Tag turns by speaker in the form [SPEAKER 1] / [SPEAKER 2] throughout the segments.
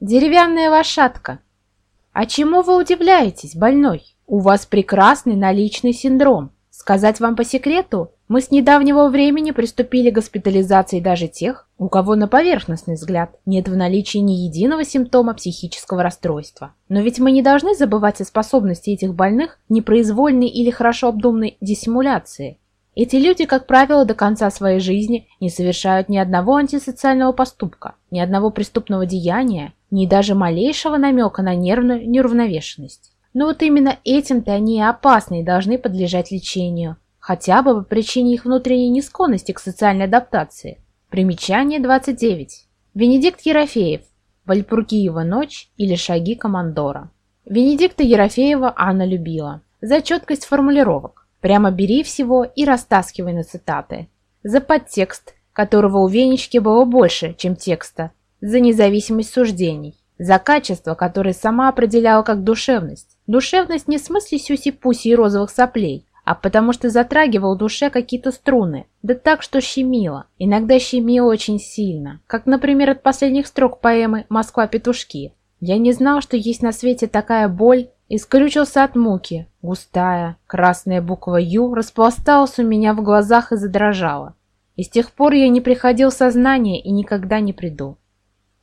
[SPEAKER 1] Деревянная лошадка. А чему вы удивляетесь, больной? У вас прекрасный наличный синдром. Сказать вам по секрету, мы с недавнего времени приступили к госпитализации даже тех, у кого на поверхностный взгляд нет в наличии ни единого симптома психического расстройства. Но ведь мы не должны забывать о способности этих больных непроизвольной или хорошо обдуманной диссимуляции. Эти люди, как правило, до конца своей жизни не совершают ни одного антисоциального поступка, ни одного преступного деяния, ни даже малейшего намека на нервную неуравновешенность. Но вот именно этим-то они и опасны и должны подлежать лечению, хотя бы по причине их внутренней несклонности к социальной адаптации. Примечание 29. Венедикт Ерофеев. Вальпургиева ночь или шаги командора. Венедикта Ерофеева Анна любила. За четкость формулировок. Прямо бери всего и растаскивай на цитаты. За подтекст, которого у Венечки было больше, чем текста. За независимость суждений. За качество, которое сама определяла как душевность Душевность не в смысле сюси-пуси и розовых соплей, а потому что затрагивал в душе какие-то струны, да так, что щемило. Иногда щемило очень сильно, как, например, от последних строк поэмы «Москва-петушки». Я не знал, что есть на свете такая боль, и скрючился от муки. Густая, красная буква «Ю» распласталась у меня в глазах и задрожала. И с тех пор я не приходил в сознание и никогда не приду.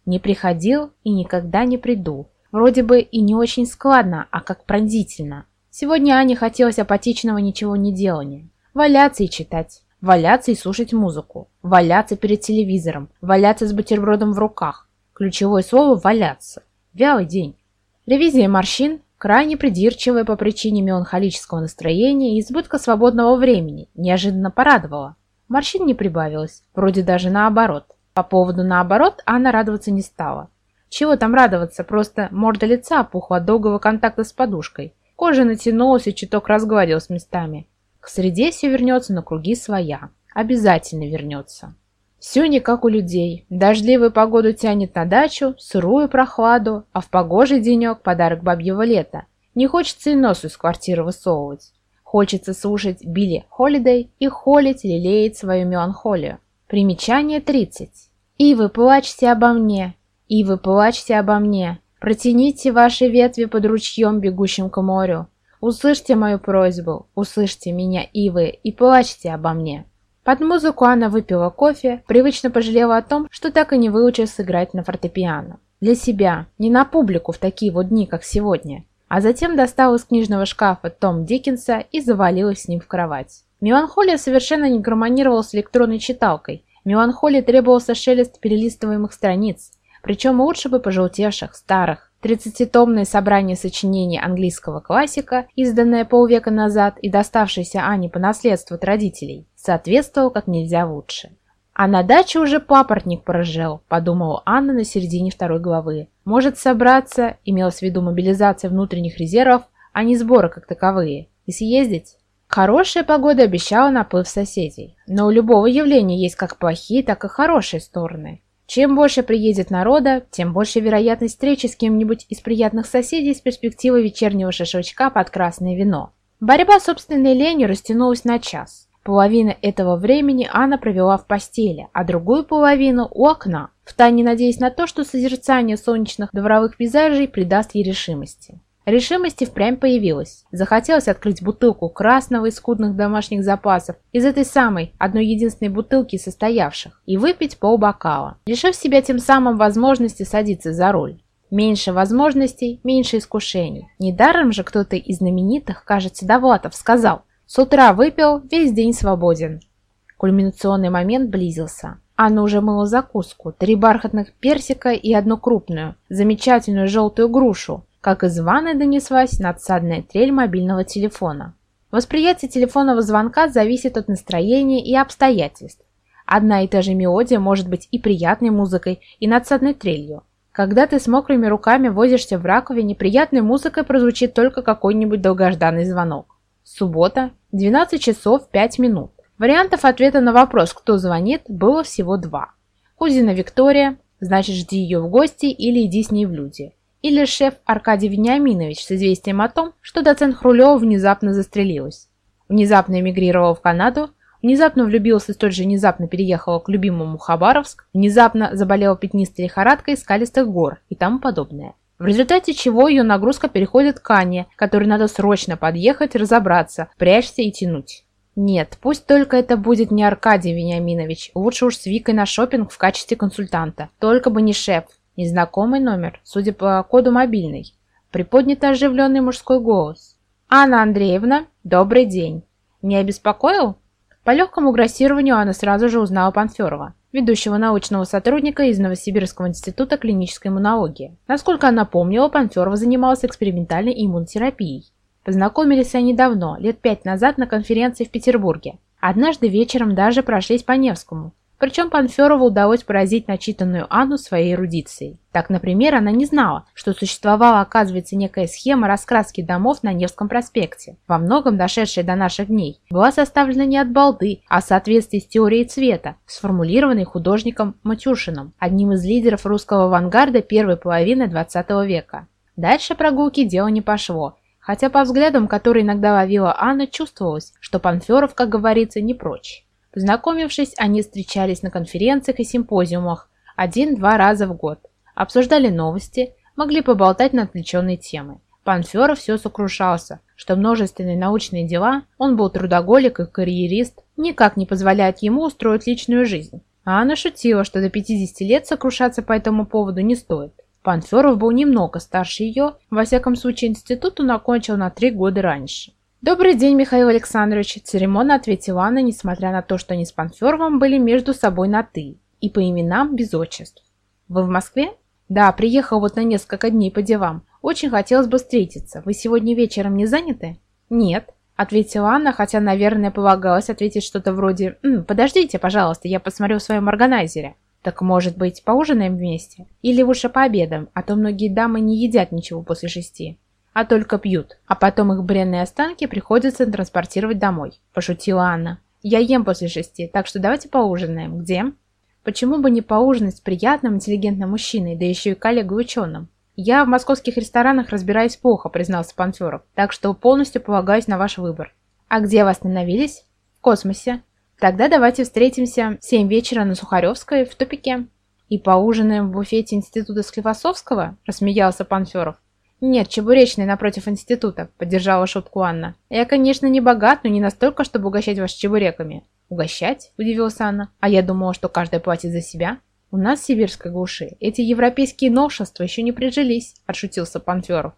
[SPEAKER 1] Не приходил и никогда не приду. Вроде бы и не очень складно, а как пронзительно. Сегодня Ане хотелось апатичного ничего не делания. Валяться и читать. Валяться и слушать музыку. Валяться перед телевизором. Валяться с бутербродом в руках. Ключевое слово «валяться». Вялый день. Ревизия морщин, крайне придирчивая по причине меланхолического настроения и избытка свободного времени, неожиданно порадовала. Морщин не прибавилось, вроде даже наоборот. По поводу наоборот Анна радоваться не стала. Чего там радоваться, просто морда лица опухла от долгого контакта с подушкой. Кожа натянулась и чуток разгладилась местами. К среде все вернется на круги своя. Обязательно вернется. Все не как у людей. Дождливую погоду тянет на дачу, сырую прохладу, а в погожий денек подарок бабьего лета. Не хочется и нос из квартиры высовывать. Хочется слушать Билли Холидей и холить, лелеять свою меланхолию. Примечание 30. «И вы плачьте обо мне, и вы плачьте обо мне. Протяните ваши ветви под ручьем, бегущим к морю. Услышьте мою просьбу, услышьте меня, ивы, и плачьте обо мне». Под музыку она выпила кофе, привычно пожалела о том, что так и не выучилась сыграть на фортепиано. Для себя, не на публику в такие вот дни, как сегодня. А затем достала из книжного шкафа том Диккенса и завалилась с ним в кровать. Меланхолия совершенно не гармонировала с электронной читалкой. Меланхолии требовался шелест перелистываемых страниц, причем лучше бы пожелтевших, старых. Тридцатитомное собрание сочинений английского классика, изданное полвека назад и доставшееся Ане по наследству от родителей, соответствовало как нельзя лучше. А на даче уже папоротник прожил, подумала Анна на середине второй главы. Может собраться, имелось в виду мобилизация внутренних резервов, а не сборы как таковые, и съездить. Хорошая погода обещала наплыв соседей, но у любого явления есть как плохие, так и хорошие стороны. Чем больше приедет народа, тем больше вероятность встречи с кем-нибудь из приятных соседей с перспективой вечернего шашлычка под красное вино. Борьба с собственной ленью растянулась на час. Половину этого времени Анна провела в постели, а другую половину у окна, втайне надеясь на то, что созерцание солнечных дворовых пейзажей придаст ей решимости. Решимости впрямь появилась. Захотелось открыть бутылку красного из скудных домашних запасов, из этой самой, одной единственной бутылки состоявших, и выпить полбокала, лишив себя тем самым возможности садиться за руль. Меньше возможностей, меньше искушений. Недаром же кто-то из знаменитых, кажется, Довлатов, сказал «С утра выпил, весь день свободен». Кульминационный момент близился. Анна уже мыла закуску, три бархатных персика и одну крупную, замечательную желтую грушу, как из ванной донеслась надсадная трель мобильного телефона. Восприятие телефонного звонка зависит от настроения и обстоятельств. Одна и та же мелодия может быть и приятной музыкой, и надсадной трелью. Когда ты с мокрыми руками возишься в раковине, приятной музыкой прозвучит только какой-нибудь долгожданный звонок. Суббота, 12 часов 5 минут. Вариантов ответа на вопрос, кто звонит, было всего два. Кузина Виктория, значит жди ее в гости или иди с ней в люди или шеф Аркадий Вениаминович с известием о том, что доцент Хрулева внезапно застрелилась. Внезапно эмигрировала в Канаду, внезапно влюбилась и столь же внезапно переехала к любимому Хабаровск, внезапно заболела пятнистой лихорадкой скалистых гор и тому подобное. В результате чего ее нагрузка переходит к Ане, которой надо срочно подъехать, разобраться, прячься и тянуть. Нет, пусть только это будет не Аркадий Вениаминович, лучше уж с Викой на шопинг в качестве консультанта. Только бы не шеф. Незнакомый номер, судя по коду мобильный. Приподнято оживленный мужской голос. «Анна Андреевна, добрый день. Не обеспокоил?» По легкому грассированию Анна сразу же узнала Панферова, ведущего научного сотрудника из Новосибирского института клинической иммунологии. Насколько она помнила, Панферова занималась экспериментальной иммунотерапией. Познакомились они давно, лет пять назад на конференции в Петербурге. Однажды вечером даже прошлись по Невскому, причем Панферову удалось поразить начитанную Анну своей эрудицией. Так, например, она не знала, что существовала, оказывается, некая схема раскраски домов на Невском проспекте, во многом дошедшая до наших дней, была составлена не от балды, а в соответствии с теорией цвета, сформулированной художником Матюшиным, одним из лидеров русского авангарда первой половины XX века. Дальше прогулки дело не пошло, хотя по взглядам, которые иногда ловила Анна, чувствовалось, что Панферов, как говорится, не прочь. Познакомившись, они встречались на конференциях и симпозиумах один-два раза в год, обсуждали новости, могли поболтать на отвлеченные темы. Панферов все сокрушался, что множественные научные дела, он был трудоголик и карьерист, никак не позволяют ему устроить личную жизнь. А она шутила, что до 50 лет сокрушаться по этому поводу не стоит. Панферов был немного старше ее, во всяком случае институт он окончил на три года раньше. «Добрый день, Михаил Александрович», – церемонно ответила Анна, несмотря на то, что они с Панферовым были между собой на «ты» и по именам без отчеств. «Вы в Москве?» «Да, приехал вот на несколько дней по делам. Очень хотелось бы встретиться. Вы сегодня вечером не заняты?» «Нет», – ответила Анна, хотя, наверное, полагалось ответить что-то вроде «М, «Подождите, пожалуйста, я посмотрю в своем органайзере». «Так, может быть, поужинаем вместе? Или лучше пообедаем, а то многие дамы не едят ничего после шести» а только пьют, а потом их бренные останки приходится транспортировать домой», – пошутила Анна. «Я ем после шести, так что давайте поужинаем. Где?» «Почему бы не поужинать с приятным, интеллигентным мужчиной, да еще и коллегой-ученым?» «Я в московских ресторанах разбираюсь плохо», – признался Панферов, «так что полностью полагаюсь на ваш выбор». «А где вы остановились?» «В космосе». «Тогда давайте встретимся в семь вечера на Сухаревской в тупике». «И поужинаем в буфете Института Склифосовского?» – рассмеялся Панферов. «Нет, чебуречный напротив института», — поддержала шутку Анна. «Я, конечно, не богат, но не настолько, чтобы угощать вас чебуреками». «Угощать?» — удивилась Анна. «А я думала, что каждая платит за себя». «У нас в сибирской глуши эти европейские новшества еще не прижились», — отшутился Панферов.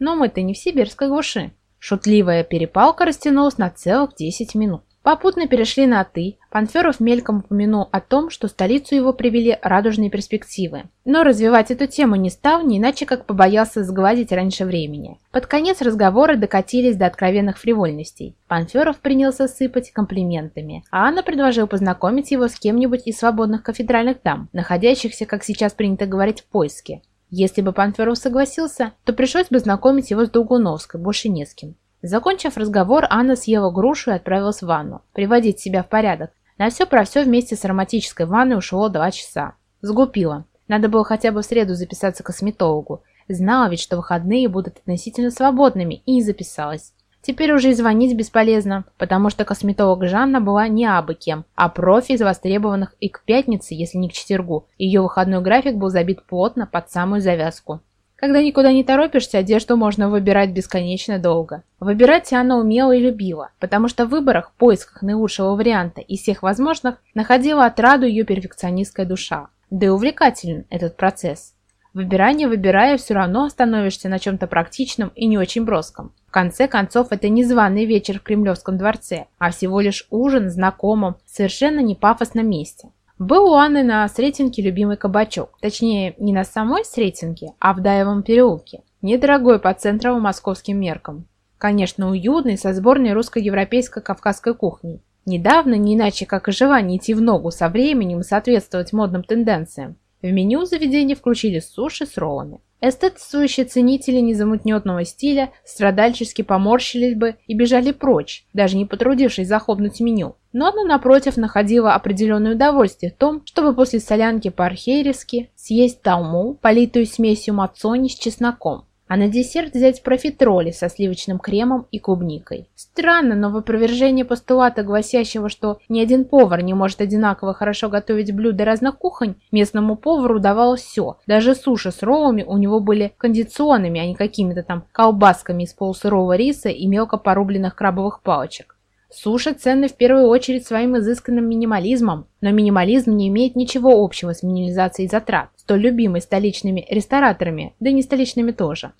[SPEAKER 1] «Но мы-то не в сибирской глуши». Шутливая перепалка растянулась на целых 10 минут. Попутно перешли на «ты». Панферов мельком упомянул о том, что столицу его привели радужные перспективы. Но развивать эту тему не стал, не иначе как побоялся сгладить раньше времени. Под конец разговора докатились до откровенных фривольностей. Панферов принялся сыпать комплиментами, а Анна предложила познакомить его с кем-нибудь из свободных кафедральных дам, находящихся, как сейчас принято говорить, в поиске. Если бы Панферов согласился, то пришлось бы знакомить его с Долгуновской, больше не с кем. Закончив разговор, Анна съела грушу и отправилась в ванну, приводить себя в порядок. На все про все вместе с ароматической ванной ушло два часа. Сгупила. Надо было хотя бы в среду записаться к косметологу. Знала ведь, что выходные будут относительно свободными, и не записалась. Теперь уже и звонить бесполезно, потому что косметолог Жанна была не абы кем, а профи из востребованных и к пятнице, если не к четвергу. Ее выходной график был забит плотно под самую завязку. Когда никуда не торопишься, одежду можно выбирать бесконечно долго. Выбирать она умела и любила, потому что в выборах, поисках наилучшего варианта из всех возможных находила отраду ее перфекционистская душа. Да и увлекателен этот процесс. Выбирая, не выбирая, все равно остановишься на чем-то практичном и не очень броском. В конце концов, это не званый вечер в Кремлевском дворце, а всего лишь ужин знакомым, совершенно не пафосном месте. Был у Анны на Сретенке любимый кабачок. Точнее, не на самой Сретенке, а в Даевом переулке. Недорогой по центровым московским меркам. Конечно, уютный, со сборной русско-европейской кавказской кухней. Недавно, не иначе как и желание идти в ногу со временем и соответствовать модным тенденциям, в меню заведения включили суши с роллами. Эстетствующие ценители незамутненного стиля страдальчески поморщились бы и бежали прочь, даже не потрудившись захлопнуть меню. Но она, напротив, находила определенное удовольствие в том, чтобы после солянки по-археевски съесть талму, политую смесью мацони с чесноком. А на десерт взять профитроли со сливочным кремом и клубникой. Странно, но в опровержение постулата, гласящего, что ни один повар не может одинаково хорошо готовить блюда разных кухонь, местному повару давалось все. Даже суши с роллами у него были кондиционными, а не какими-то там колбасками из полусырого риса и мелко порубленных крабовых палочек. Суши ценны в первую очередь своим изысканным минимализмом, но минимализм не имеет ничего общего с минимализацией затрат, столь любимой столичными рестораторами, да и не столичными тоже.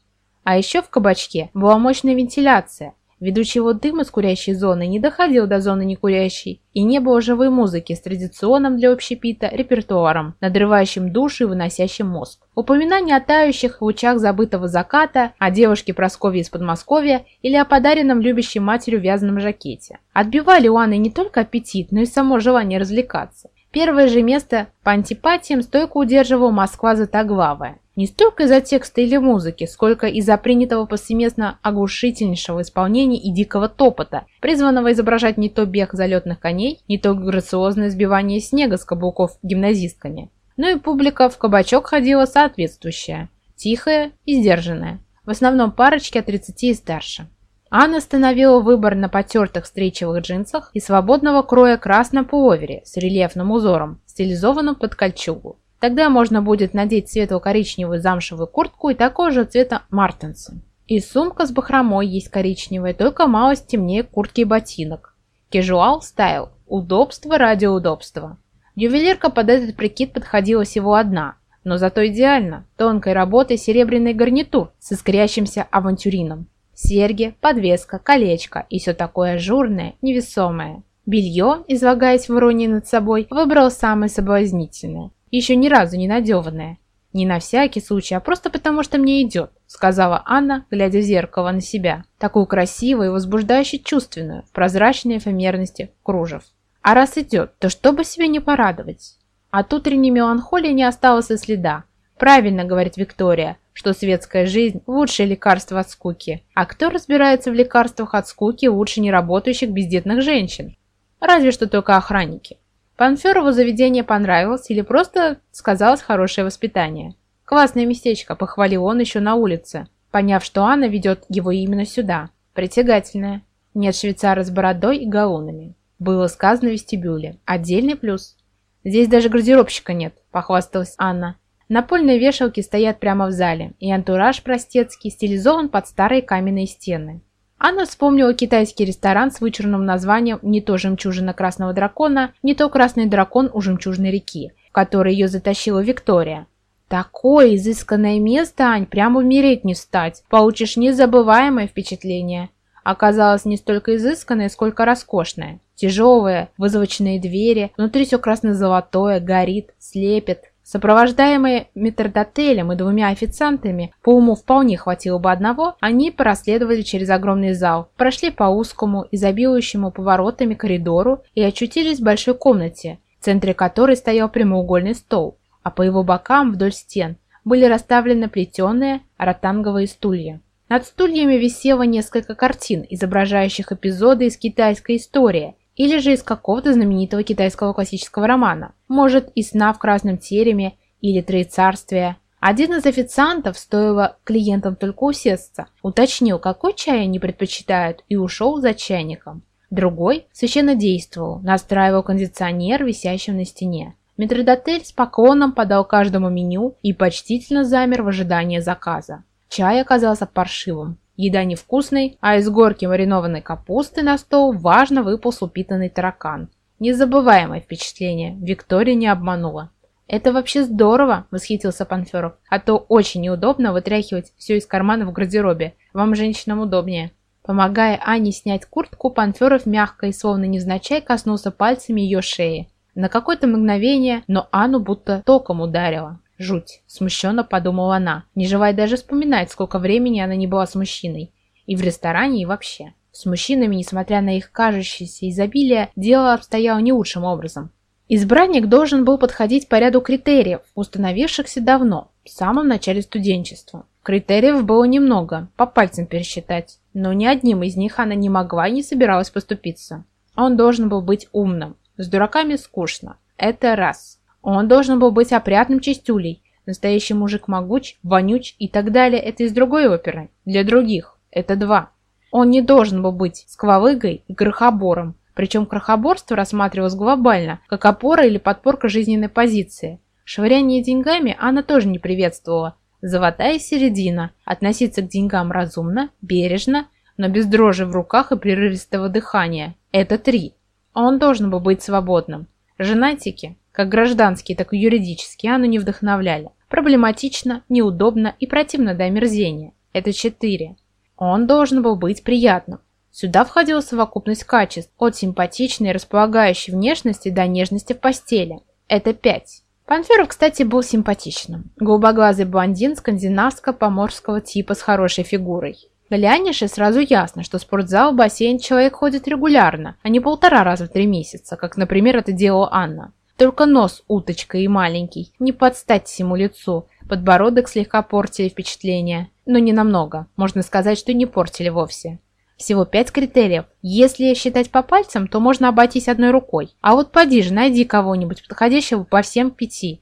[SPEAKER 1] А еще в кабачке была мощная вентиляция, ввиду чего дым из курящей зоны не доходил до зоны некурящей, и не было живой музыки с традиционным для общепита репертуаром, надрывающим душу и выносящим мозг. Упоминание о тающих лучах забытого заката, о девушке Прасковье из Подмосковья или о подаренном любящей матерью вязаном жакете. Отбивали у Анны не только аппетит, но и само желание развлекаться. Первое же место по антипатиям стойко удерживала Москва Затоглавая. Не столько из-за текста или музыки, сколько из-за принятого повсеместно оглушительнейшего исполнения и дикого топота, призванного изображать не то бег залетных коней, не то грациозное сбивание снега с каблуков гимназистками. Но и публика в кабачок ходила соответствующая, тихая и сдержанная, в основном парочки от 30 и старше. Анна остановила выбор на потертых встречевых джинсах и свободного кроя красном пуловере с рельефным узором, стилизованным под кольчугу. Тогда можно будет надеть светло-коричневую замшевую куртку и такого же цвета мартенсы. И сумка с бахромой есть коричневая, только малость темнее куртки и ботинок. Casual стайл. Удобство ради удобства. Ювелирка под этот прикид подходила всего одна, но зато идеально. Тонкой работой серебряный гарнитур с искрящимся авантюрином. Серьги, подвеска, колечко и все такое ажурное, невесомое. Белье, излагаясь в иронии над собой, выбрал самое соблазнительное еще ни разу не надеванная. Не на всякий случай, а просто потому, что мне идет, сказала Анна, глядя в зеркало на себя. Такую красивую и возбуждающе чувственную, в прозрачной эфемерности кружев. А раз идет, то чтобы себе не порадовать? От утренней меланхолии не осталось и следа. Правильно говорит Виктория, что светская жизнь – лучшее лекарство от скуки. А кто разбирается в лекарствах от скуки лучше неработающих бездетных женщин? Разве что только охранники. Панферову заведение понравилось или просто сказалось хорошее воспитание. «Классное местечко», – похвалил он еще на улице, поняв, что Анна ведет его именно сюда. Притягательное. Нет швейцара с бородой и галунами. Было сказано в вестибюле. Отдельный плюс. Здесь даже гардеробщика нет, похвасталась Анна. Напольные вешалки стоят прямо в зале, и антураж простецкий стилизован под старые каменные стены. Анна вспомнила китайский ресторан с вычурным названием не то «Жемчужина красного дракона», не то «Красный дракон у жемчужной реки», в который ее затащила Виктория. «Такое изысканное место, Ань, прямо умереть не встать. Получишь незабываемое впечатление». Оказалось не столько изысканное, сколько роскошное. Тяжелые, вызовочные двери, внутри все красно-золотое, горит, слепит, Сопровождаемые метрдотелем и двумя официантами, по уму вполне хватило бы одного, они проследовали через огромный зал, прошли по узкому, изобилующему поворотами коридору и очутились в большой комнате, в центре которой стоял прямоугольный стол, а по его бокам вдоль стен были расставлены плетеные ротанговые стулья. Над стульями висело несколько картин, изображающих эпизоды из китайской истории – или же из какого-то знаменитого китайского классического романа. Может, и «Сна в красном тереме» или «Троецарствие». Один из официантов, стоило клиентам только усесться, уточнил, какой чай они предпочитают, и ушел за чайником. Другой священно действовал, настраивал кондиционер, висящий на стене. Метродотель с поклоном подал каждому меню и почтительно замер в ожидании заказа. Чай оказался паршивым. Еда невкусной, а из горки маринованной капусты на стол важно выполз упитанный таракан. Незабываемое впечатление, Виктория не обманула. «Это вообще здорово!» – восхитился Панферов. «А то очень неудобно вытряхивать все из кармана в гардеробе. Вам, женщинам, удобнее». Помогая Ане снять куртку, Панферов мягко и словно невзначай коснулся пальцами ее шеи. На какое-то мгновение, но Анну будто током ударило. Жуть, смущенно подумала она, не желая даже вспоминать, сколько времени она не была с мужчиной. И в ресторане, и вообще. С мужчинами, несмотря на их кажущееся изобилие, дело обстояло не лучшим образом. Избранник должен был подходить по ряду критериев, установившихся давно, в самом начале студенчества. Критериев было немного, по пальцам пересчитать, но ни одним из них она не могла и не собиралась поступиться. Он должен был быть умным, с дураками скучно. Это раз. Он должен был быть опрятным чистюлей, Настоящий мужик могуч, вонюч и так далее – это из другой оперы. Для других – это два. Он не должен был быть сквалыгой и крохобором, причем крохоборство рассматривалось глобально, как опора или подпорка жизненной позиции. Швыряние деньгами она тоже не приветствовала. Золотая середина – относиться к деньгам разумно, бережно, но без дрожи в руках и прерывистого дыхания. Это три. Он должен был быть свободным. Женатики, как гражданские, так и юридические, Анну не вдохновляли. Проблематично, неудобно и противно до омерзения. Это четыре. Он должен был быть приятным. Сюда входила совокупность качеств, от симпатичной, располагающей внешности до нежности в постели. Это пять. Панферов, кстати, был симпатичным. Голубоглазый блондин скандинавско-поморского типа с хорошей фигурой. Глянешь, сразу ясно, что в спортзал, бассейн человек ходит регулярно, а не полтора раза в три месяца, как, например, это делала Анна. Только нос уточка и маленький, не подстать всему лицу, подбородок слегка портили впечатление, но не намного, можно сказать, что не портили вовсе. Всего пять критериев. Если считать по пальцам, то можно обойтись одной рукой. А вот поди же, найди кого-нибудь подходящего по всем пяти.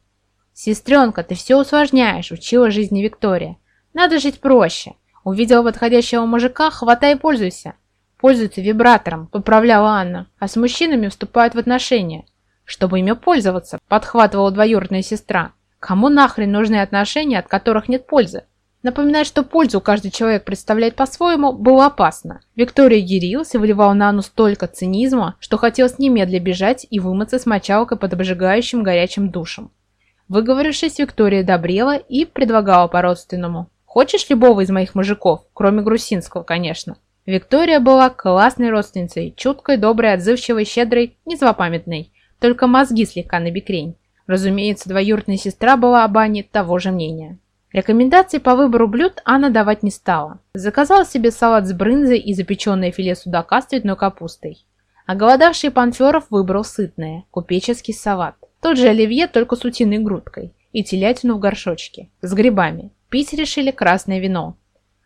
[SPEAKER 1] «Сестренка, ты все усложняешь», — учила жизни Виктория. «Надо жить проще. Увидела подходящего мужика, хватай и пользуйся». «Пользуются вибратором», — поправляла Анна, «а с мужчинами вступают в отношения». «Чтобы ими пользоваться», — подхватывала двоюродная сестра. «Кому нахрен нужны отношения, от которых нет пользы?» Напоминать, что пользу каждый человек представляет по-своему, было опасно. Виктория ярилась и выливала на Анну столько цинизма, что хотелось немедля бежать и вымыться с мочалкой под обжигающим горячим душем. Выговорившись, Виктория добрела и предлагала по-родственному. «Хочешь любого из моих мужиков, кроме Грусинского, конечно?» Виктория была классной родственницей, чуткой, доброй, отзывчивой, щедрой, не злопамятной. Только мозги слегка набекрень. Разумеется, двоюродная сестра была об Ане того же мнения. Рекомендаций по выбору блюд Анна давать не стала. Заказала себе салат с брынзой и запеченное филе судака с цветной капустой. А голодавший Панферов выбрал сытное – купеческий салат. Тот же оливье, только с утиной грудкой. И телятину в горшочке. С грибами. Пить решили красное вино.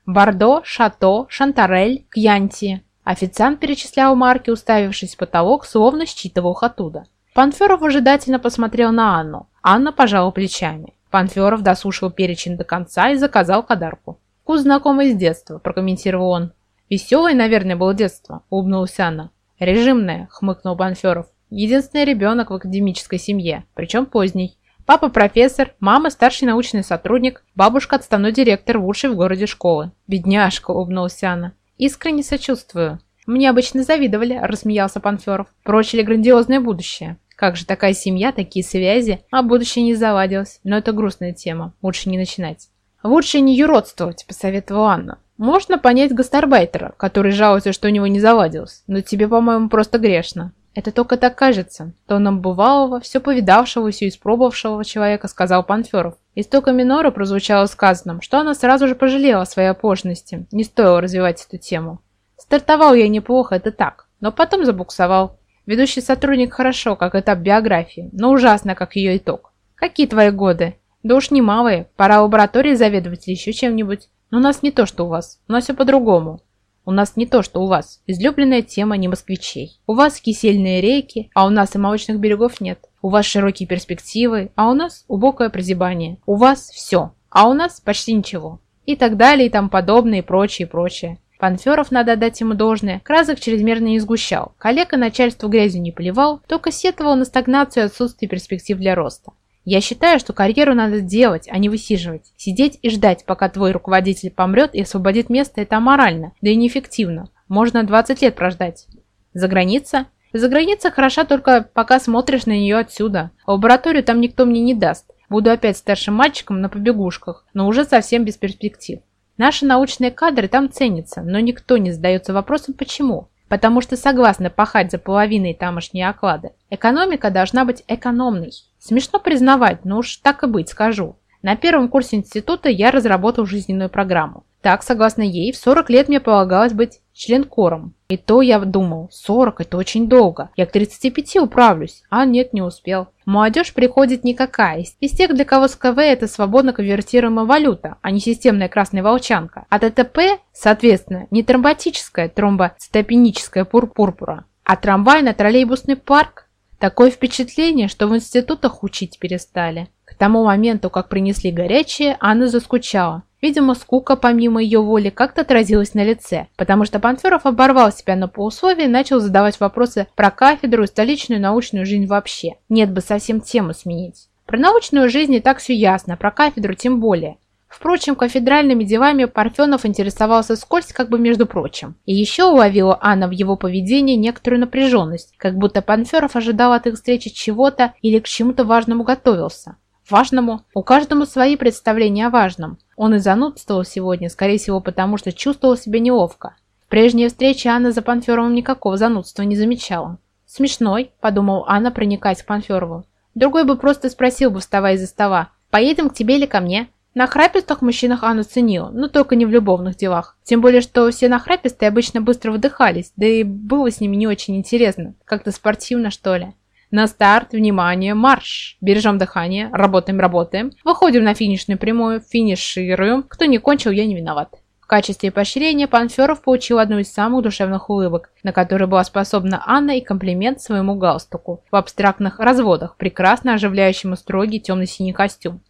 [SPEAKER 1] Бордо, Шато, Шантарель, Кьянти. Официант перечислял марки, уставившись в потолок, словно считывал их оттуда. Панферов ожидательно посмотрел на Анну. Анна пожала плечами. Панферов досушил перечень до конца и заказал кадарку. «Вкус знакомый с детства», – прокомментировал он. «Веселое, наверное, было детство», – улыбнулась Анна. «Режимное», – хмыкнул Панферов. «Единственный ребенок в академической семье, причем поздний. Папа профессор, мама старший научный сотрудник, бабушка отставной директор лучшей в городе школы». «Бедняжка», – улыбнулась Анна. «Искренне сочувствую». «Мне обычно завидовали», – рассмеялся Панферов. «Прочили грандиозное будущее». Как же такая семья, такие связи, а будущее не заладилось. Но это грустная тема, лучше не начинать. Лучше не юродствовать, посоветовала Анна. Можно понять гастарбайтера, который жалуется, что у него не заладилось, но тебе, по-моему, просто грешно. Это только так кажется. Тоном бывалого, все повидавшего, все испробовавшего человека, сказал Панферов. Из тока минора прозвучало сказанным, что она сразу же пожалела о своей опошности. Не стоило развивать эту тему. Стартовал я неплохо, это так, но потом забуксовал. Ведущий сотрудник хорошо, как этап биографии, но ужасно, как ее итог. Какие твои годы? Да уж немалые. Пора лаборатории заведовать еще чем-нибудь. Но у нас не то, что у вас. У нас все по-другому. У нас не то, что у вас. Излюбленная тема не москвичей. У вас кисельные реки, а у нас и молочных берегов нет. У вас широкие перспективы, а у нас убогое прозябание. У вас все, а у нас почти ничего. И так далее, и тому подобное, и прочее, и прочее. Панферов, надо отдать ему должное, красок чрезмерно не сгущал. Коллега начальству грязью не поливал, только сетовал на стагнацию и отсутствие перспектив для роста. Я считаю, что карьеру надо делать, а не высиживать. Сидеть и ждать, пока твой руководитель помрет и освободит место, это аморально, да и неэффективно. Можно 20 лет прождать. За граница? За граница хороша только пока смотришь на нее отсюда. Лабораторию там никто мне не даст. Буду опять старшим мальчиком на побегушках, но уже совсем без перспектив. Наши научные кадры там ценятся, но никто не задается вопросом почему. Потому что согласны пахать за половиной тамошние оклады. Экономика должна быть экономной. Смешно признавать, но уж так и быть скажу. На первом курсе института я разработал жизненную программу. Так, согласно ей, в 40 лет мне полагалось быть членкором. И то я думал, 40 это очень долго, я к 35 управлюсь, а нет, не успел. Молодежь приходит никакая, из тех, для кого СКВ это свободно конвертируемая валюта, а не системная красная волчанка. А ТТП, соответственно, не тромботическая тромбоцитопеническая пурпурпура, а трамвайно-троллейбусный парк. Такое впечатление, что в институтах учить перестали. К тому моменту, как принесли горячее, Анна заскучала. Видимо, скука, помимо ее воли, как-то отразилась на лице, потому что Панферов оборвал себя на полусловие и начал задавать вопросы про кафедру и столичную научную жизнь вообще. Нет бы совсем тему сменить. Про научную жизнь и так все ясно, про кафедру тем более. Впрочем, кафедральными делами Парфенов интересовался скользь, как бы между прочим. И еще уловила Анна в его поведении некоторую напряженность, как будто Панферов ожидал от их встречи чего-то или к чему-то важному готовился. Важному? У каждому свои представления о важном. Он и занудствовал сегодня, скорее всего, потому что чувствовал себя неловко. В прежней встрече Анна за Панферовым никакого занудства не замечала. «Смешной», – подумал Анна, проникаясь к Панферову. Другой бы просто спросил бы, вставая из-за стола, «Поедем к тебе или ко мне?» На храпистых мужчинах Анна ценила, но только не в любовных делах. Тем более, что все нахрапистые обычно быстро выдыхались, да и было с ними не очень интересно. Как-то спортивно, что ли. На старт, внимание, марш! Бережем дыхание, работаем, работаем. Выходим на финишную прямую, финишируем. Кто не кончил, я не виноват. В качестве поощрения Панферов получил одну из самых душевных улыбок, на которой была способна Анна и комплимент своему галстуку в абстрактных разводах, прекрасно оживляющему строгий темно-синий костюм.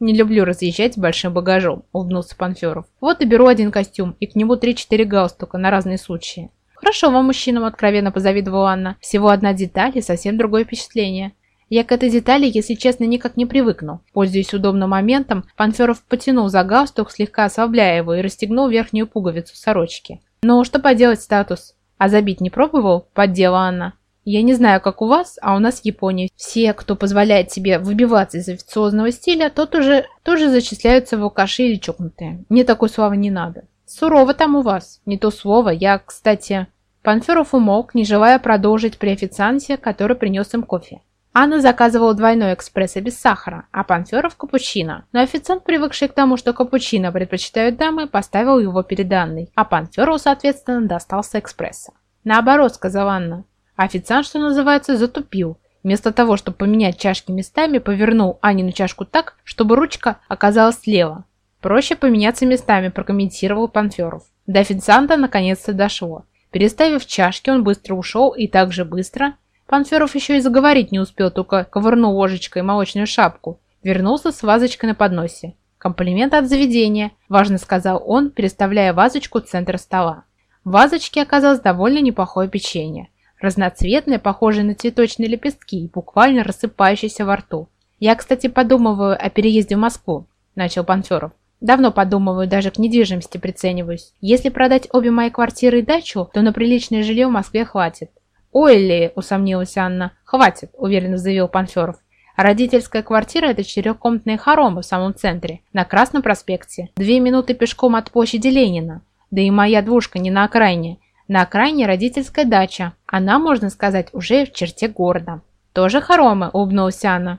[SPEAKER 1] «Не люблю разъезжать с большим багажом», – улыбнулся Панферов. «Вот и беру один костюм, и к нему три-четыре галстука на разные случаи. «Хорошо вам, мужчинам», – откровенно позавидовала Анна. «Всего одна деталь и совсем другое впечатление». Я к этой детали, если честно, никак не привыкну. Пользуясь удобным моментом, Панферов потянул за галстук, слегка ослабляя его, и расстегнул верхнюю пуговицу сорочки. «Ну, что поделать, статус?» «А забить не пробовал?» – поддела Анна. «Я не знаю, как у вас, а у нас в Японии все, кто позволяет себе выбиваться из официозного стиля, тот уже тоже зачисляются в алкаши или чокнутые. Мне такой славы не надо». «Сурово там у вас. Не то слово. Я, кстати...» Панферов умолк, не желая продолжить при официанте, который принес им кофе. Анна заказывала двойной экспрессо без сахара, а Панферов – капучино. Но официант, привыкший к тому, что капучино предпочитают дамы, поставил его перед Анной, а Панферову, соответственно, достался экспрессо. «Наоборот», – сказала Анна. Официант, что называется, затупил. Вместо того, чтобы поменять чашки местами, повернул Анину чашку так, чтобы ручка оказалась слева. «Проще поменяться местами», – прокомментировал Панферов. До официанта наконец-то дошло. Переставив чашки, он быстро ушел и так же быстро... Панферов еще и заговорить не успел, только ковырнул ложечкой молочную шапку. Вернулся с вазочкой на подносе. «Комплимент от заведения», – важно сказал он, переставляя вазочку в центр стола. В вазочке оказалось довольно неплохое печенье. Разноцветное, похожее на цветочные лепестки, буквально рассыпающееся во рту. «Я, кстати, подумываю о переезде в Москву», – начал Панферов. Давно подумываю, даже к недвижимости прицениваюсь. Если продать обе мои квартиры и дачу, то на приличное жилье в Москве хватит. «Ой ли!» – усомнилась Анна. «Хватит!» – уверенно заявил Панферов. Родительская квартира – это четырехкомнатные хоромы в самом центре, на Красном проспекте. Две минуты пешком от площади Ленина. Да и моя двушка не на окраине. На окраине родительская дача. Она, можно сказать, уже в черте города. «Тоже хоромы?» – улыбнулась Анна.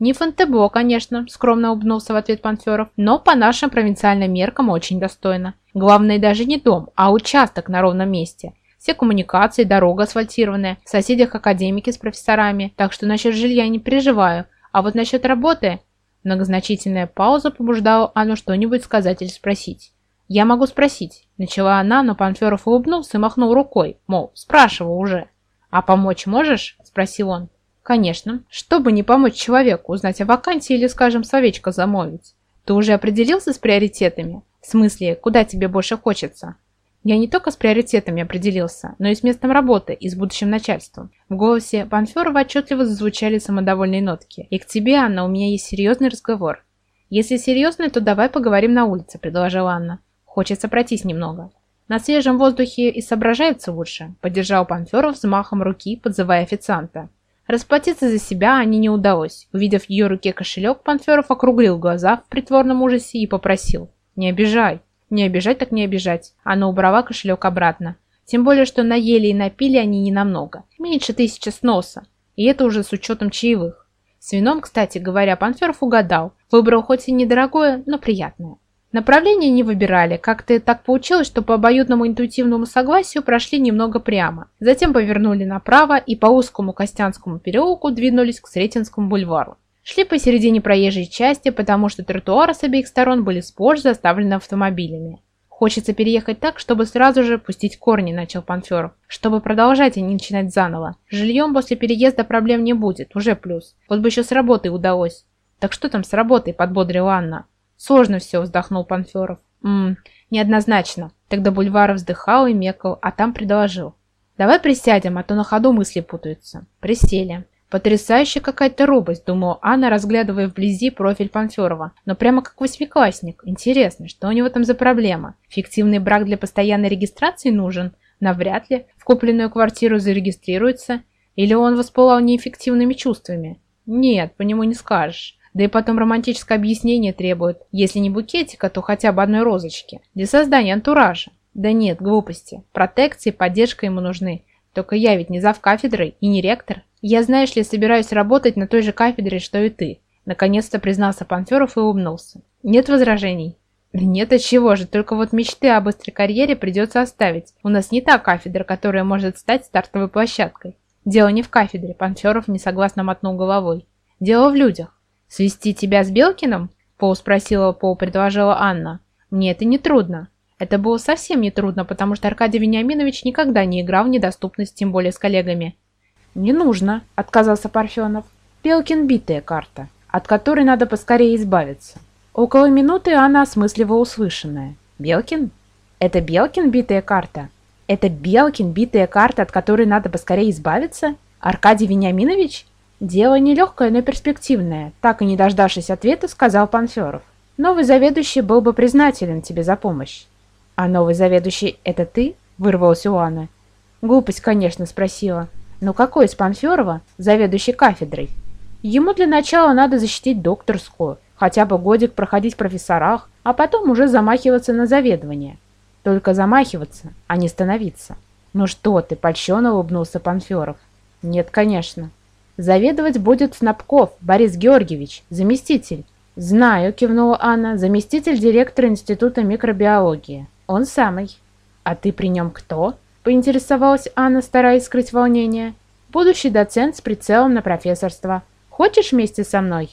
[SPEAKER 1] «Не Фонтебло, конечно», – скромно улыбнулся в ответ Панферов, «но по нашим провинциальным меркам очень достойно. Главное даже не дом, а участок на ровном месте. Все коммуникации, дорога асфальтированная, в соседях академики с профессорами, так что насчет жилья не переживаю. А вот насчет работы...» Многозначительная пауза побуждала Анну что-нибудь сказать или спросить. «Я могу спросить», – начала она, но Панферов улыбнулся и махнул рукой, мол, спрашивал уже. «А помочь можешь?» – спросил он. Конечно. Чтобы не помочь человеку узнать о вакансии или, скажем, словечко замолвить. Ты уже определился с приоритетами? В смысле, куда тебе больше хочется? Я не только с приоритетами определился, но и с местом работы и с будущим начальством. В голосе Панферова отчетливо зазвучали самодовольные нотки. И к тебе, Анна, у меня есть серьезный разговор. Если серьезный, то давай поговорим на улице, предложила Анна. Хочется пройтись немного. На свежем воздухе и соображается лучше, поддержал Панферов взмахом руки, подзывая официанта. Расплатиться за себя они не удалось. Увидев в ее руке кошелек, Панферов округлил глаза в притворном ужасе и попросил. «Не обижай». «Не обижать так не обижать». Она убрала кошелек обратно. Тем более, что наели и напили они ненамного. Меньше тысячи с носа. И это уже с учетом чаевых. С вином, кстати говоря, Панферов угадал. Выбрал хоть и недорогое, но приятное. Направление не выбирали, как-то так получилось, что по обоюдному интуитивному согласию прошли немного прямо. Затем повернули направо и по узкому Костянскому переулку двинулись к Сретенскому бульвару. Шли посередине проезжей части, потому что тротуары с обеих сторон были сплошь заставлены автомобилями. Хочется переехать так, чтобы сразу же пустить корни, начал Панферов, чтобы продолжать, а не начинать заново. Жильем после переезда проблем не будет, уже плюс. Вот бы еще с работой удалось. Так что там с работой, подбодрила Анна. Сложно все, вздохнул Панферов. Ммм, неоднозначно. Тогда Бульваров вздыхал и мекал, а там предложил. Давай присядем, а то на ходу мысли путаются. Присели. Потрясающая какая-то робость, думала Анна, разглядывая вблизи профиль Панферова. Но прямо как восьмиклассник. Интересно, что у него там за проблема? Фиктивный брак для постоянной регистрации нужен? Навряд ли. В купленную квартиру зарегистрируется. Или он воспылал неэффективными чувствами? Нет, по нему не скажешь. Да и потом романтическое объяснение требует. Если не букетика, то хотя бы одной розочки. Для создания антуража. Да нет, глупости. Протекции, поддержка ему нужны. Только я ведь не зав кафедрой и не ректор. Я, знаешь ли, собираюсь работать на той же кафедре, что и ты. Наконец-то признался Панферов и улыбнулся. Нет возражений? Нет, от чего же, только вот мечты о быстрой карьере придется оставить. У нас не та кафедра, которая может стать стартовой площадкой. Дело не в кафедре, Панферов несогласно мотнул головой. Дело в людях. Свести тебя с Белкиным? Пол спросила, Пол предложила Анна. Мне это не трудно. Это было совсем не трудно, потому что Аркадий Вениаминович никогда не играл в недоступность, тем более с коллегами. «Не нужно», — отказался Парфенов. «Белкин битая карта, от которой надо поскорее избавиться». Около минуты она осмысливала услышанное. «Белкин? Это Белкин битая карта? Это Белкин битая карта, от которой надо поскорее избавиться? Аркадий Вениаминович?» «Дело нелегкое, но перспективное», так и не дождавшись ответа, сказал Панферов. «Новый заведующий был бы признателен тебе за помощь». «А новый заведующий – это ты?» – вырвалась у Анны. «Глупость, конечно», – спросила. «Но какой из Панферова заведующий кафедрой? Ему для начала надо защитить докторскую, хотя бы годик проходить в профессорах, а потом уже замахиваться на заведование. Только замахиваться, а не становиться». «Ну что ты?» – польщенно улыбнулся Панферов. «Нет, конечно. Заведовать будет Снапков Борис Георгиевич, заместитель». «Знаю», – кивнула Анна, – «заместитель директора Института микробиологии». «Он самый». «А ты при нем кто?» – поинтересовалась Анна, стараясь скрыть волнение. «Будущий доцент с прицелом на профессорство. Хочешь вместе со мной?»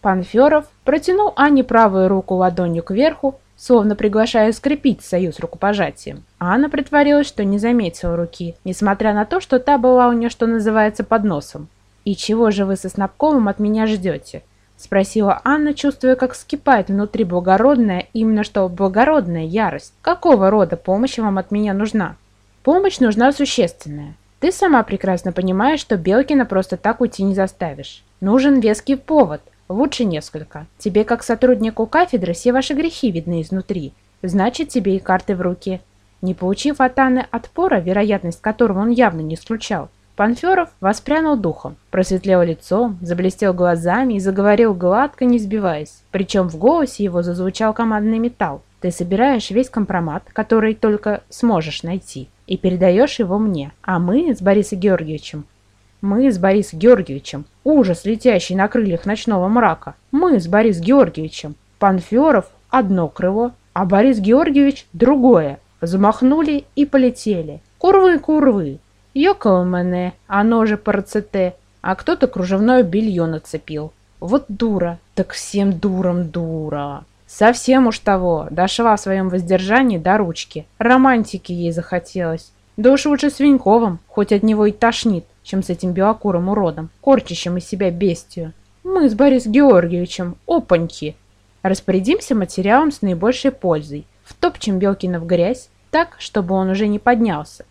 [SPEAKER 1] Панферов протянул Анне правую руку ладонью кверху, словно приглашая скрепить союз рукопожатием. Анна притворилась, что не заметила руки, несмотря на то, что та была у нее, что называется, под носом. «И чего же вы со Снапковым от меня ждете?» — спросила Анна, чувствуя, как вскипает внутри благородная, именно что благородная ярость. «Какого рода помощь вам от меня нужна?» «Помощь нужна существенная. Ты сама прекрасно понимаешь, что Белкина просто так уйти не заставишь. Нужен веский повод, лучше несколько. Тебе, как сотруднику кафедры, все ваши грехи видны изнутри. Значит, тебе и карты в руки». Не получив от Анны отпора, вероятность которого он явно не исключал, Панферов воспрянул духом, просветлел лицом, заблестел глазами и заговорил гладко, не сбиваясь. Причем в голосе его зазвучал командный металл. Ты собираешь весь компромат, который только сможешь найти, и передаешь его мне. А мы с Борисом Георгиевичем мы с Борисом Георгиевичем, ужас, летящий на крыльях ночного мрака. Мы с Борисом Георгиевичем. Панферов – одно крыло, а Борис Георгиевич – другое. Замахнули и полетели. Курвы-курвы, Ёкало мене, оно же парацете, а кто-то кружевное белье нацепил. Вот дура, так всем дурам дура. Совсем уж того, дошла в своем воздержании до ручки. Романтики ей захотелось. Да уж лучше с Веньковым, хоть от него и тошнит, чем с этим белокурым уродом, корчащим из себя бестию. Мы с Борисом Георгиевичем, опаньки, распорядимся материалом с наибольшей пользой, втопчем Белкина в грязь, так, чтобы он уже не поднялся,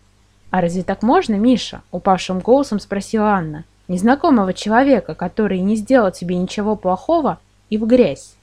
[SPEAKER 1] «А разве так можно, Миша?» – упавшим голосом спросила Анна. «Незнакомого человека, который не сделал тебе ничего плохого, и в грязь».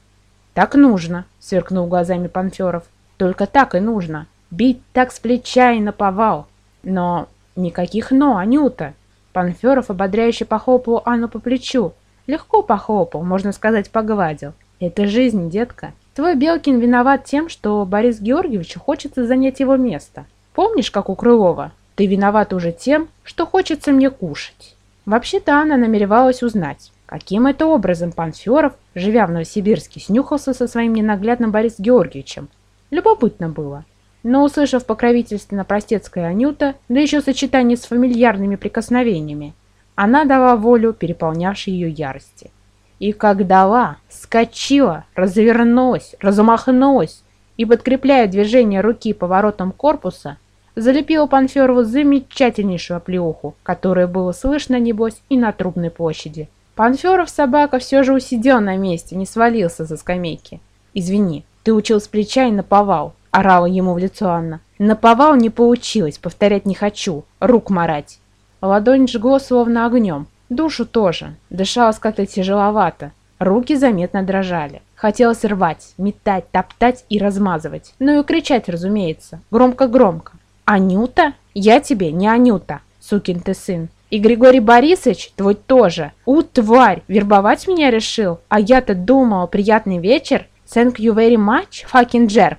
[SPEAKER 1] «Так нужно», – сверкнул глазами Панферов. «Только так и нужно. Бить так с плеча и наповал. Но никаких «но», Анюта». Панферов ободряюще похлопал Анну по плечу. Легко похлопал, можно сказать, погладил. «Это жизнь, детка. Твой Белкин виноват тем, что Борис Георгиевичу хочется занять его место. Помнишь, как у Крылова? Ты виноват уже тем, что хочется мне кушать. Вообще-то она намеревалась узнать, каким это образом Панферов, живя в Новосибирске, снюхался со своим ненаглядным Борисом Георгиевичем. Любопытно было. Но, услышав покровительственно простецкая Анюта, да еще сочетание с фамильярными прикосновениями, она дала волю переполнявшей ее ярости. И как дала, скочила, развернулась, размахнулась и, подкрепляя движение руки поворотом корпуса, залепила Панферову замечательнейшую оплеуху, которая было слышно, небось, и на Трубной площади. Панферов собака все же усидел на месте, не свалился за скамейки. «Извини, ты учил с плеча и наповал», — орала ему в лицо Анна. «Наповал не получилось, повторять не хочу, рук марать». Ладонь жгло словно огнем, душу тоже, дышалось как-то тяжеловато, руки заметно дрожали. Хотелось рвать, метать, топтать и размазывать. Ну и кричать, разумеется, громко-громко. «Анюта? Я тебе не Анюта, сукин ты сын. И Григорий Борисович, твой тоже. У, тварь, вербовать меня решил? А я-то думал, приятный вечер. Thank you very much, fucking jerk.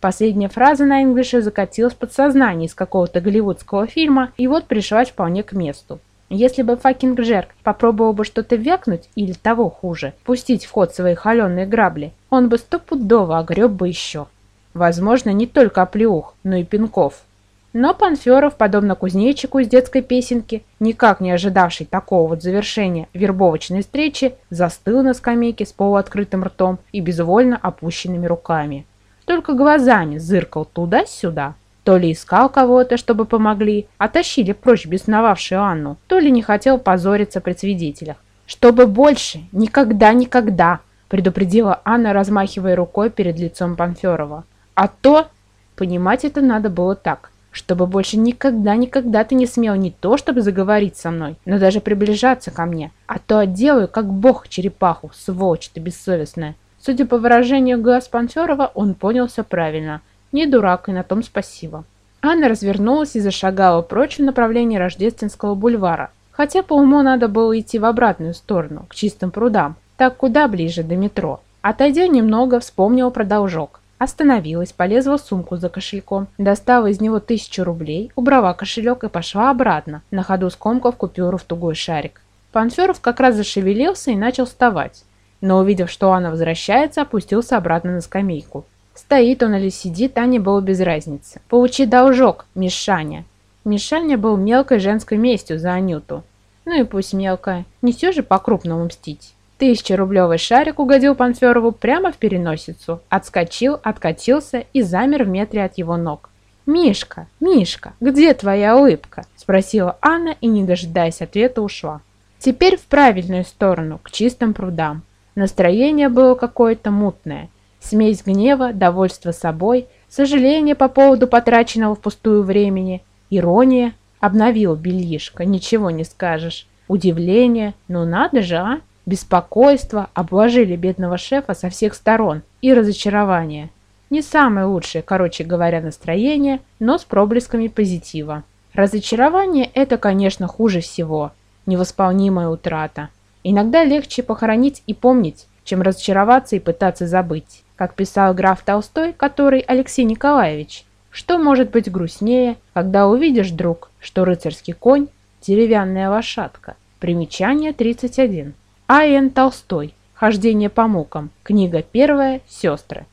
[SPEAKER 1] Последняя фраза на инглише закатилась под сознание из какого-то голливудского фильма, и вот пришлась вполне к месту. Если бы fucking Джерк попробовал бы что-то вякнуть, или того хуже, пустить в ход свои холеные грабли, он бы стопудово огреб бы еще. Возможно, не только оплеух, но и пинков. Но Панферов, подобно кузнечику из детской песенки, никак не ожидавший такого вот завершения вербовочной встречи, застыл на скамейке с полуоткрытым ртом и безвольно опущенными руками. Только глазами зыркал туда-сюда. То ли искал кого-то, чтобы помогли, а тащили прочь бесновавшую Анну, то ли не хотел позориться при свидетелях. «Чтобы больше! Никогда-никогда!» предупредила Анна, размахивая рукой перед лицом Панферова. «А то...» Понимать это надо было так чтобы больше никогда-никогда ты не смел не то, чтобы заговорить со мной, но даже приближаться ко мне, а то отделаю, как бог черепаху, сволочь ты бессовестная. Судя по выражению глаз Панферова, он понял все правильно. Не дурак, и на том спасибо. Анна развернулась и зашагала прочь в направлении Рождественского бульвара, хотя по уму надо было идти в обратную сторону, к чистым прудам, так куда ближе до метро. Отойдя немного, вспомнил про должок. Остановилась, полезла в сумку за кошельком, достала из него тысячу рублей, убрала кошелек и пошла обратно, на ходу скомкав купюру в тугой шарик. Панферов как раз зашевелился и начал вставать, но увидев, что она возвращается, опустился обратно на скамейку. Стоит он или сидит, Ане было без разницы. «Получи должок, Мишаня!» Мишаня был мелкой женской местью за Анюту. Ну и пусть мелкая, не все же по-крупному мстить. Тысячерублевый шарик угодил Панферову прямо в переносицу, отскочил, откатился и замер в метре от его ног. «Мишка, Мишка, где твоя улыбка?» – спросила Анна и, не дожидаясь ответа, ушла. Теперь в правильную сторону, к чистым прудам. Настроение было какое-то мутное. Смесь гнева, довольства собой, сожаление по поводу потраченного впустую времени, ирония. Обновил бельишко, ничего не скажешь. Удивление, ну надо же, а? Беспокойство обложили бедного шефа со всех сторон и разочарование. Не самое лучшее, короче говоря, настроение, но с проблесками позитива. Разочарование – это, конечно, хуже всего. Невосполнимая утрата. Иногда легче похоронить и помнить, чем разочароваться и пытаться забыть. Как писал граф Толстой, который Алексей Николаевич, что может быть грустнее, когда увидишь, друг, что рыцарский конь – деревянная лошадка. Примечание 31. А.Н. Толстой. Хождение по мукам. Книга первая. Сестры.